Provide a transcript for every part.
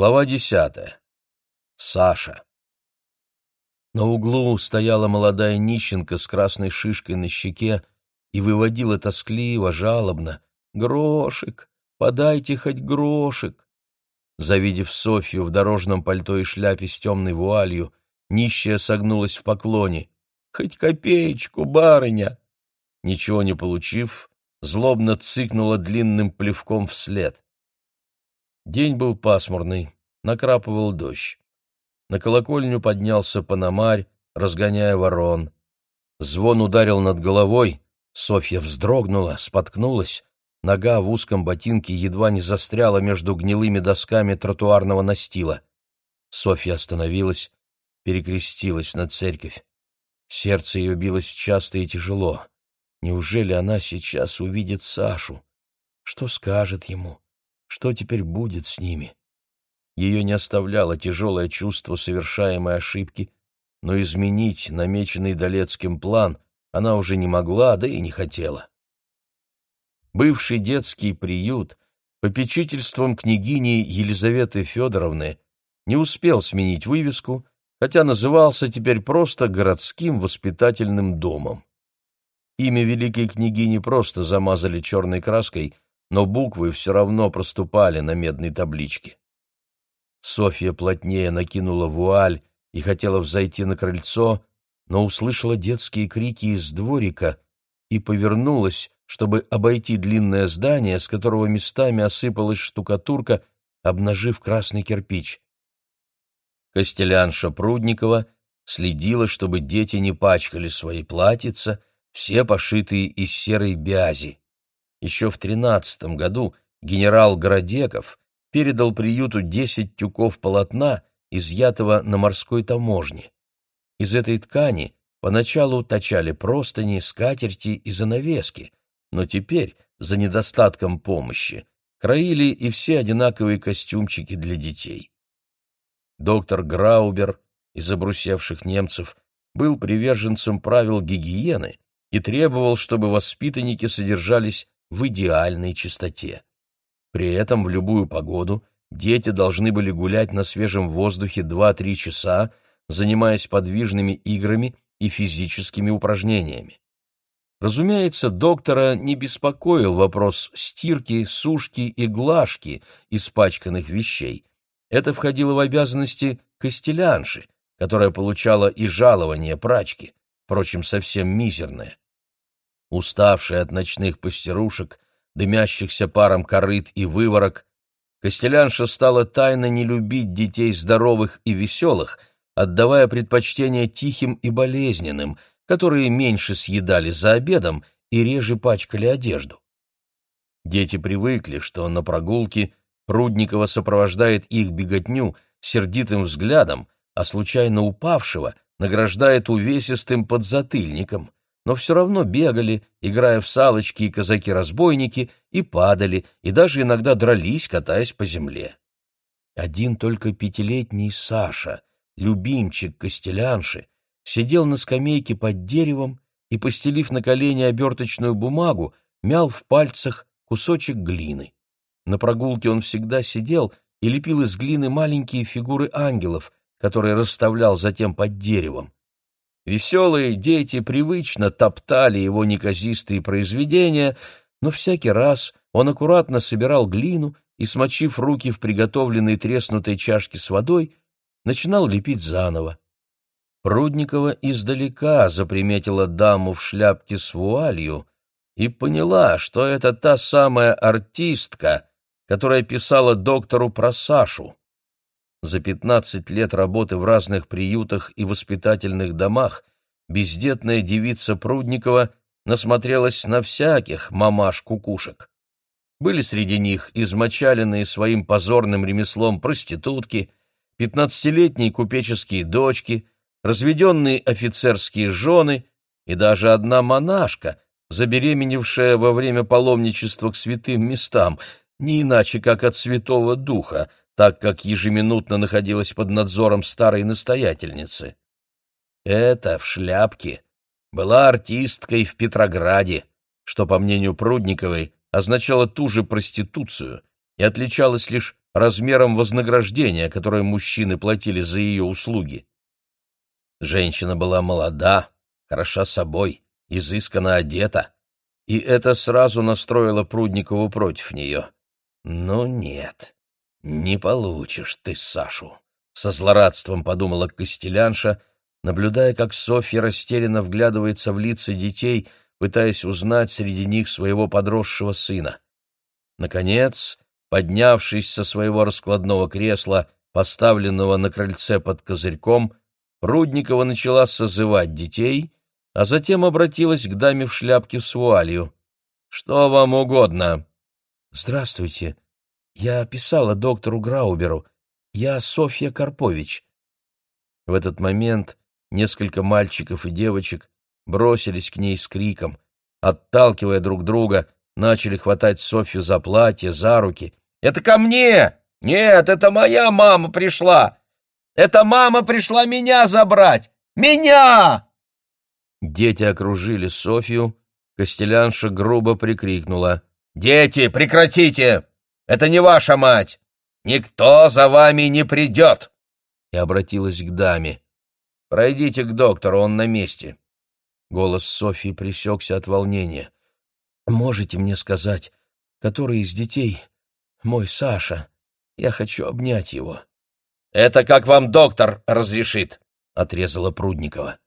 Глава десятая. Саша. На углу стояла молодая нищенка с красной шишкой на щеке и выводила тоскливо, жалобно. «Грошик! Подайте хоть грошик!» Завидев Софью в дорожном пальто и шляпе с темной вуалью, нищая согнулась в поклоне. «Хоть копеечку, барыня!» Ничего не получив, злобно цыкнула длинным плевком вслед. День был пасмурный, накрапывал дождь. На колокольню поднялся пономарь, разгоняя ворон. Звон ударил над головой, Софья вздрогнула, споткнулась, нога в узком ботинке едва не застряла между гнилыми досками тротуарного настила. Софья остановилась, перекрестилась на церковь. Сердце ее билось часто и тяжело. Неужели она сейчас увидит Сашу? Что скажет ему? Что теперь будет с ними? Ее не оставляло тяжелое чувство совершаемой ошибки, но изменить намеченный Долецким план она уже не могла, да и не хотела. Бывший детский приют попечительством княгини Елизаветы Федоровны не успел сменить вывеску, хотя назывался теперь просто городским воспитательным домом. Имя великой княгини просто замазали черной краской — но буквы все равно проступали на медной табличке. Софья плотнее накинула вуаль и хотела взойти на крыльцо, но услышала детские крики из дворика и повернулась, чтобы обойти длинное здание, с которого местами осыпалась штукатурка, обнажив красный кирпич. Костелянша Прудникова следила, чтобы дети не пачкали свои платьица, все пошитые из серой бязи. Еще в тринадцатом году генерал Градеков передал приюту десять тюков полотна, изъятого на морской таможне. Из этой ткани поначалу точали простыни, скатерти и занавески, но теперь, за недостатком помощи, краили и все одинаковые костюмчики для детей. Доктор Граубер из обрусевших немцев был приверженцем правил гигиены и требовал, чтобы воспитанники содержались в идеальной чистоте. При этом в любую погоду дети должны были гулять на свежем воздухе 2-3 часа, занимаясь подвижными играми и физическими упражнениями. Разумеется, доктора не беспокоил вопрос стирки, сушки и глажки испачканных вещей. Это входило в обязанности костелянши, которая получала и жалование прачки, впрочем, совсем мизерное. Уставшая от ночных пастерушек, дымящихся паром корыт и выворок, Костелянша стала тайно не любить детей здоровых и веселых, отдавая предпочтение тихим и болезненным, которые меньше съедали за обедом и реже пачкали одежду. Дети привыкли, что на прогулке Прудникова сопровождает их беготню сердитым взглядом, а случайно упавшего награждает увесистым подзатыльником но все равно бегали, играя в салочки и казаки-разбойники, и падали, и даже иногда дрались, катаясь по земле. Один только пятилетний Саша, любимчик Костелянши, сидел на скамейке под деревом и, постелив на колени оберточную бумагу, мял в пальцах кусочек глины. На прогулке он всегда сидел и лепил из глины маленькие фигуры ангелов, которые расставлял затем под деревом. Веселые дети привычно топтали его неказистые произведения, но всякий раз он аккуратно собирал глину и, смочив руки в приготовленной треснутой чашке с водой, начинал лепить заново. Прудникова издалека заприметила даму в шляпке с вуалью и поняла, что это та самая артистка, которая писала доктору про Сашу. За 15 лет работы в разных приютах и воспитательных домах бездетная девица Прудникова насмотрелась на всяких мамаш-кукушек. Были среди них измочаленные своим позорным ремеслом проститутки, пятнадцатилетние купеческие дочки, разведенные офицерские жены и даже одна монашка, забеременевшая во время паломничества к святым местам, не иначе как от Святого Духа, так как ежеминутно находилась под надзором старой настоятельницы. Это в шляпке была артисткой в Петрограде, что, по мнению Прудниковой, означало ту же проституцию и отличалась лишь размером вознаграждения, которое мужчины платили за ее услуги. Женщина была молода, хороша собой, изысканно одета, и это сразу настроило Прудникову против нее. «Ну нет, не получишь ты Сашу», — со злорадством подумала Костелянша, наблюдая, как Софья растерянно вглядывается в лица детей, пытаясь узнать среди них своего подросшего сына. Наконец, поднявшись со своего раскладного кресла, поставленного на крыльце под козырьком, Рудникова начала созывать детей, а затем обратилась к даме в шляпке с вуалью. «Что вам угодно?» «Здравствуйте. Я писала доктору Грауберу. Я Софья Карпович». В этот момент несколько мальчиков и девочек бросились к ней с криком. Отталкивая друг друга, начали хватать Софью за платье, за руки. «Это ко мне! Нет, это моя мама пришла! Это мама пришла меня забрать! Меня!» Дети окружили Софью. Костелянша грубо прикрикнула. «Дети, прекратите! Это не ваша мать! Никто за вами не придет!» И обратилась к даме. «Пройдите к доктору, он на месте». Голос Софьи пресекся от волнения. «Можете мне сказать, который из детей мой Саша? Я хочу обнять его». «Это как вам доктор разрешит», — отрезала Прудникова.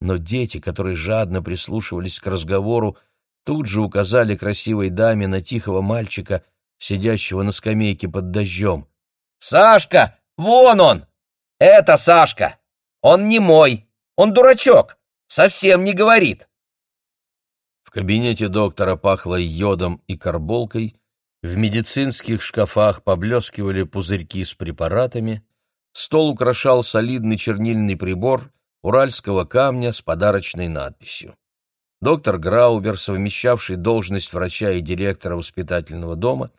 Но дети, которые жадно прислушивались к разговору, тут же указали красивой даме на тихого мальчика, сидящего на скамейке под дождем. «Сашка! Вон он! Это Сашка! Он не мой! Он дурачок! Совсем не говорит!» В кабинете доктора пахло йодом и карболкой, в медицинских шкафах поблескивали пузырьки с препаратами, Стол украшал солидный чернильный прибор уральского камня с подарочной надписью. Доктор Граубер, совмещавший должность врача и директора воспитательного дома,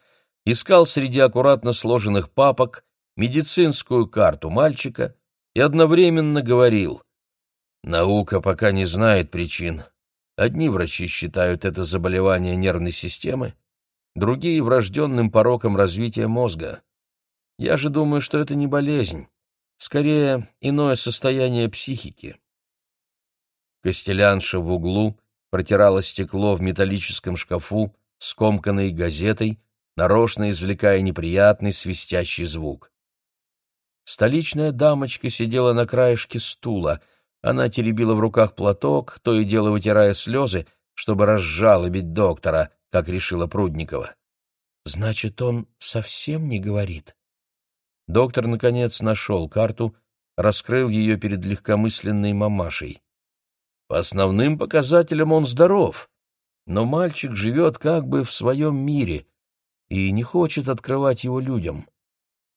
искал среди аккуратно сложенных папок медицинскую карту мальчика и одновременно говорил «Наука пока не знает причин. Одни врачи считают это заболевание нервной системы, другие — врожденным пороком развития мозга. Я же думаю, что это не болезнь, скорее иное состояние психики. Костелянша в углу протирала стекло в металлическом шкафу скомканной газетой, нарочно извлекая неприятный свистящий звук. Столичная дамочка сидела на краешке стула. Она теребила в руках платок, то и дело вытирая слезы, чтобы разжалобить доктора, как решила Прудникова. «Значит, он совсем не говорит?» Доктор, наконец, нашел карту, раскрыл ее перед легкомысленной мамашей. По основным показателям он здоров, но мальчик живет как бы в своем мире и не хочет открывать его людям.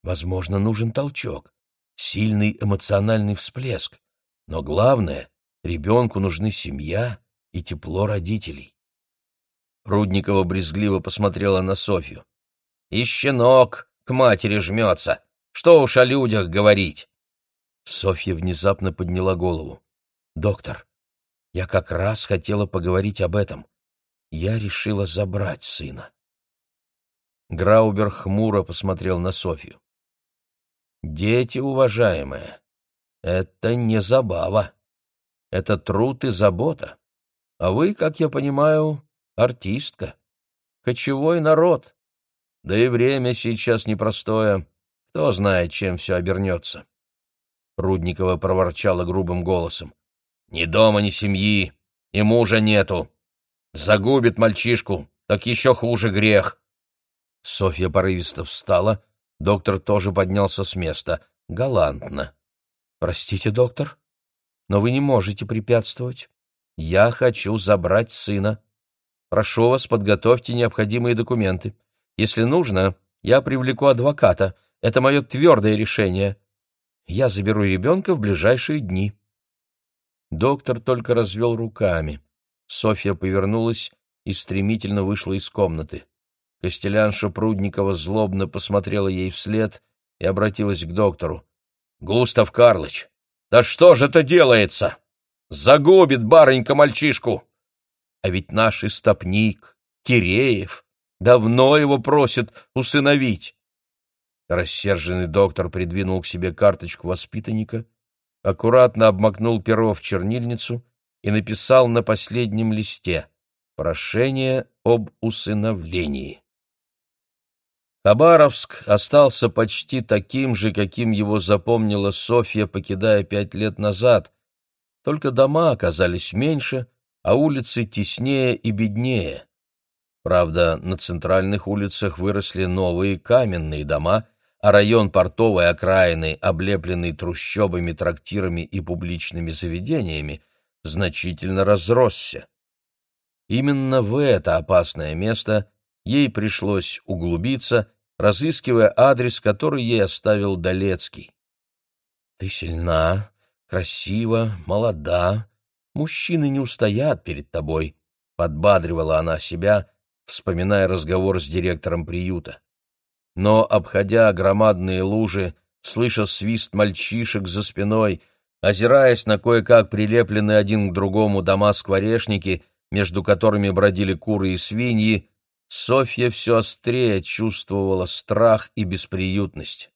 Возможно, нужен толчок, сильный эмоциональный всплеск, но главное — ребенку нужны семья и тепло родителей. Рудникова брезгливо посмотрела на Софью. «И щенок к матери жмется. Что уж о людях говорить!» Софья внезапно подняла голову. «Доктор, я как раз хотела поговорить об этом. Я решила забрать сына». Граубер хмуро посмотрел на Софью. «Дети, уважаемые, это не забава. Это труд и забота. А вы, как я понимаю, артистка. Кочевой народ. Да и время сейчас непростое. Кто знает, чем все обернется. Рудникова проворчала грубым голосом. Ни дома, ни семьи, и мужа нету. Загубит мальчишку, так еще хуже грех. Софья порывисто встала, доктор тоже поднялся с места, галантно. «Простите, доктор, но вы не можете препятствовать. Я хочу забрать сына. Прошу вас, подготовьте необходимые документы. Если нужно, я привлеку адвоката. Это мое твердое решение. Я заберу ребенка в ближайшие дни». Доктор только развел руками. Софья повернулась и стремительно вышла из комнаты. Костелянша Прудникова злобно посмотрела ей вслед и обратилась к доктору. «Густав Карлыч, да что же это делается? Загубит барынька мальчишку! А ведь наш истопник, Киреев, давно его просит усыновить. Рассерженный доктор придвинул к себе карточку воспитанника, аккуратно обмакнул перо в чернильницу и написал на последнем листе «Прошение об усыновлении». Хабаровск остался почти таким же, каким его запомнила Софья, покидая пять лет назад, только дома оказались меньше, а улицы теснее и беднее. Правда, на центральных улицах выросли новые каменные дома — а район портовой окраины, облепленный трущобами, трактирами и публичными заведениями, значительно разросся. Именно в это опасное место ей пришлось углубиться, разыскивая адрес, который ей оставил Долецкий. «Ты сильна, красива, молода, мужчины не устоят перед тобой», — подбадривала она себя, вспоминая разговор с директором приюта но, обходя громадные лужи, слыша свист мальчишек за спиной, озираясь на кое-как прилепленные один к другому дома-скворечники, между которыми бродили куры и свиньи, Софья все острее чувствовала страх и бесприютность.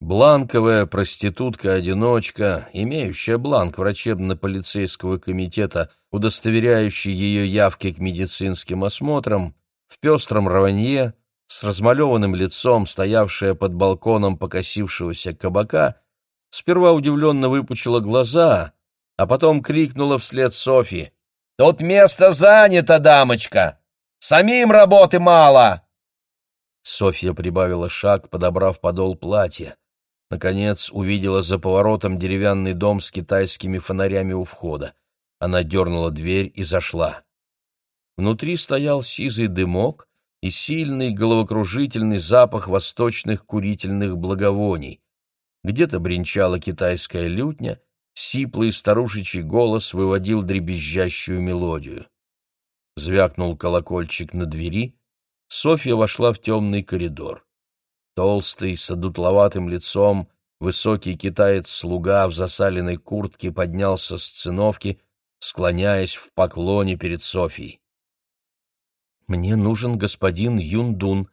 Бланковая проститутка-одиночка, имеющая бланк врачебно-полицейского комитета, удостоверяющий ее явки к медицинским осмотрам, в пестром раванье, с размалеванным лицом, стоявшая под балконом покосившегося кабака, сперва удивленно выпучила глаза, а потом крикнула вслед Софье. «Тут место занято, дамочка! Самим работы мало!» Софья прибавила шаг, подобрав подол платья. Наконец увидела за поворотом деревянный дом с китайскими фонарями у входа. Она дернула дверь и зашла. Внутри стоял сизый дымок, и сильный головокружительный запах восточных курительных благовоний. Где-то бренчала китайская лютня, сиплый старушечий голос выводил дребезжащую мелодию. Звякнул колокольчик на двери, Софья вошла в темный коридор. Толстый, с одутловатым лицом, высокий китаец-слуга в засаленной куртке поднялся с циновки, склоняясь в поклоне перед Софьей. «Мне нужен господин Юндун.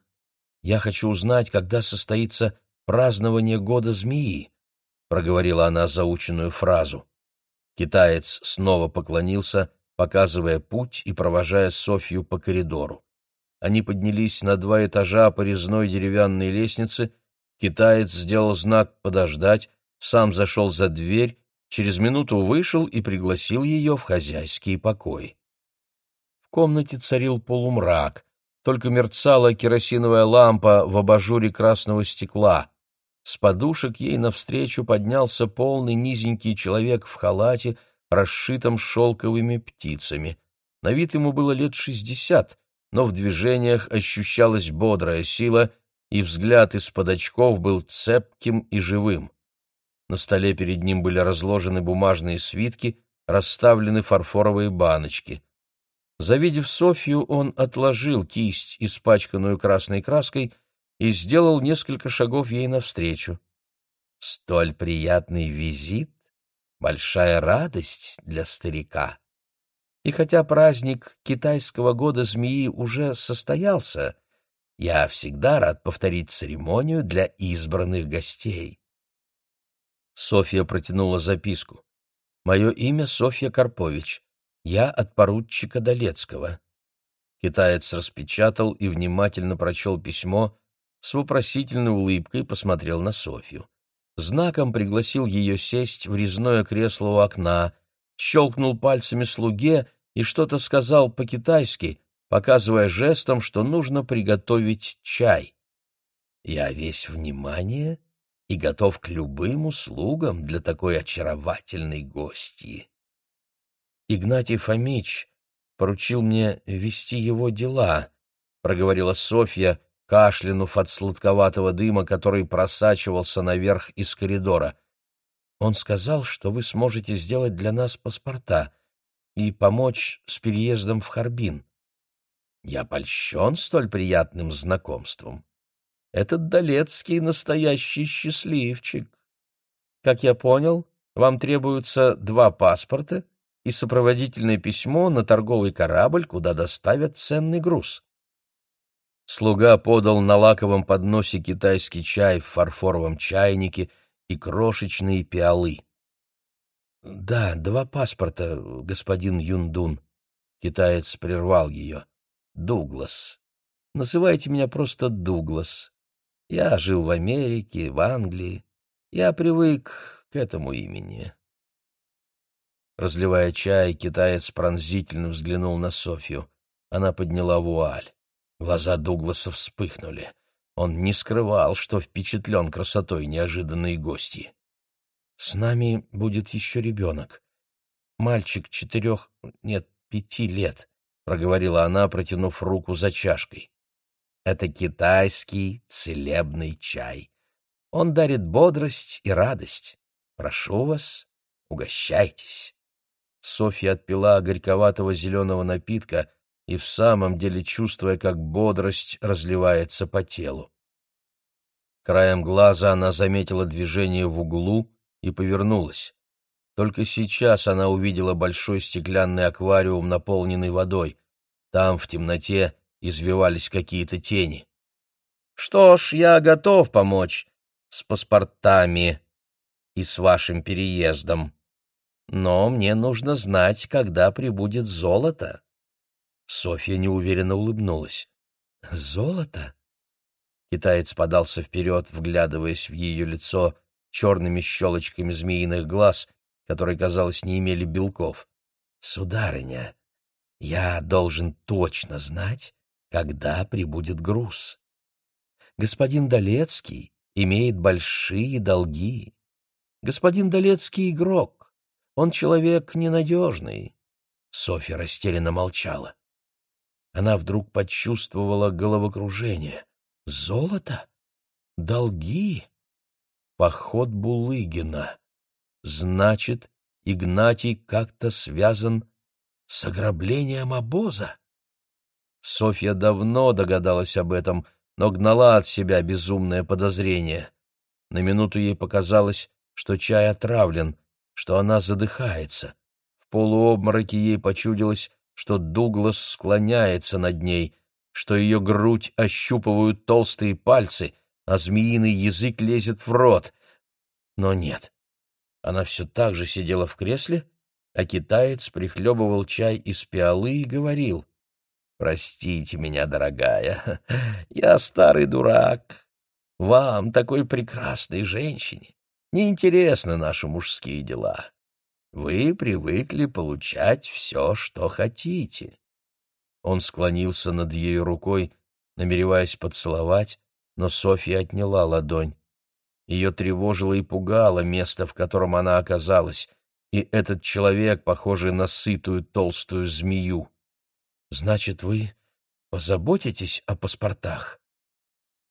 Я хочу узнать, когда состоится празднование года змеи», — проговорила она заученную фразу. Китаец снова поклонился, показывая путь и провожая Софью по коридору. Они поднялись на два этажа по резной деревянной лестнице. Китаец сделал знак «подождать», сам зашел за дверь, через минуту вышел и пригласил ее в хозяйские покои комнате царил полумрак, только мерцала керосиновая лампа в абажуре красного стекла. С подушек ей навстречу поднялся полный низенький человек в халате, расшитом шелковыми птицами. На вид ему было лет шестьдесят, но в движениях ощущалась бодрая сила, и взгляд из-под очков был цепким и живым. На столе перед ним были разложены бумажные свитки, расставлены фарфоровые баночки. Завидев Софью, он отложил кисть, испачканную красной краской, и сделал несколько шагов ей навстречу. Столь приятный визит — большая радость для старика. И хотя праздник китайского года змеи уже состоялся, я всегда рад повторить церемонию для избранных гостей. Софья протянула записку. «Мое имя Софья Карпович. Я от поручика Долецкого. Китаец распечатал и внимательно прочел письмо, с вопросительной улыбкой посмотрел на Софью. Знаком пригласил ее сесть в резное кресло у окна, щелкнул пальцами слуге и что-то сказал по-китайски, показывая жестом, что нужно приготовить чай. «Я весь внимание и готов к любым услугам для такой очаровательной гости», Игнатий Фомич поручил мне вести его дела, — проговорила Софья, кашлянув от сладковатого дыма, который просачивался наверх из коридора. Он сказал, что вы сможете сделать для нас паспорта и помочь с переездом в Харбин. Я польщен столь приятным знакомством. Этот Долецкий настоящий счастливчик. Как я понял, вам требуются два паспорта и сопроводительное письмо на торговый корабль, куда доставят ценный груз. Слуга подал на лаковом подносе китайский чай в фарфоровом чайнике и крошечные пиалы. «Да, два паспорта, господин Юндун». Китаец прервал ее. «Дуглас. Называйте меня просто Дуглас. Я жил в Америке, в Англии. Я привык к этому имени». Разливая чай, китаец пронзительно взглянул на Софью. Она подняла вуаль. Глаза Дугласа вспыхнули. Он не скрывал, что впечатлен красотой неожиданной гости. «С нами будет еще ребенок. Мальчик четырех, нет, пяти лет», — проговорила она, протянув руку за чашкой. «Это китайский целебный чай. Он дарит бодрость и радость. Прошу вас, угощайтесь». Софья отпила горьковатого зеленого напитка — и в самом деле чувствуя, как бодрость разливается по телу. Краем глаза она заметила движение в углу и повернулась. Только сейчас она увидела большой стеклянный аквариум, наполненный водой. Там, в темноте, извивались какие-то тени. «Что ж, я готов помочь с паспортами и с вашим переездом. Но мне нужно знать, когда прибудет золото». Софья неуверенно улыбнулась. «Золото?» Китаец подался вперед, вглядываясь в ее лицо черными щелочками змеиных глаз, которые, казалось, не имели белков. «Сударыня, я должен точно знать, когда прибудет груз. Господин Долецкий имеет большие долги. Господин Долецкий игрок, он человек ненадежный». Софья растерянно молчала она вдруг почувствовала головокружение. Золото? Долги? Поход Булыгина. Значит, Игнатий как-то связан с ограблением обоза? Софья давно догадалась об этом, но гнала от себя безумное подозрение. На минуту ей показалось, что чай отравлен, что она задыхается. В полуобмороке ей почудилось, что Дуглас склоняется над ней, что ее грудь ощупывают толстые пальцы, а змеиный язык лезет в рот. Но нет. Она все так же сидела в кресле, а китаец прихлебывал чай из пиалы и говорил. «Простите меня, дорогая, я старый дурак. Вам, такой прекрасной женщине, неинтересны наши мужские дела. Вы привыкли получать все, что хотите. Он склонился над ее рукой, намереваясь поцеловать, но Софья отняла ладонь. Ее тревожило и пугало место, в котором она оказалась, и этот человек, похожий на сытую толстую змею. «Значит, вы позаботитесь о паспортах?»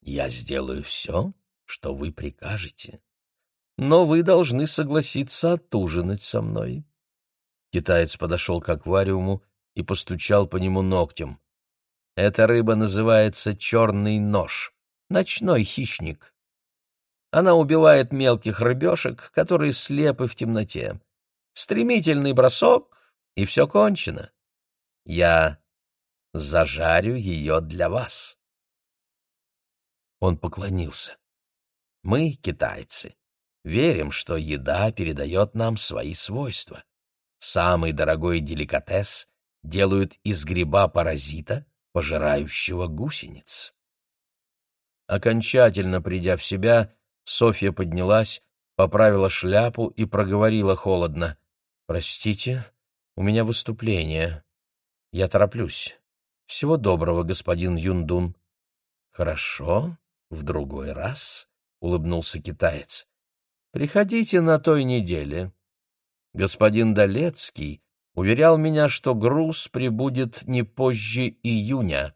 «Я сделаю все, что вы прикажете», но вы должны согласиться отужинать со мной». Китаец подошел к аквариуму и постучал по нему ногтем. «Эта рыба называется черный нож, ночной хищник. Она убивает мелких рыбешек, которые слепы в темноте. Стремительный бросок, и все кончено. Я зажарю ее для вас». Он поклонился. «Мы, китайцы, Верим, что еда передает нам свои свойства. Самый дорогой деликатес делают из гриба-паразита, пожирающего гусениц. Окончательно придя в себя, Софья поднялась, поправила шляпу и проговорила холодно. «Простите, у меня выступление. Я тороплюсь. Всего доброго, господин Юндун». «Хорошо, в другой раз», — улыбнулся китаец. Приходите на той неделе. Господин Долецкий уверял меня, что груз прибудет не позже июня.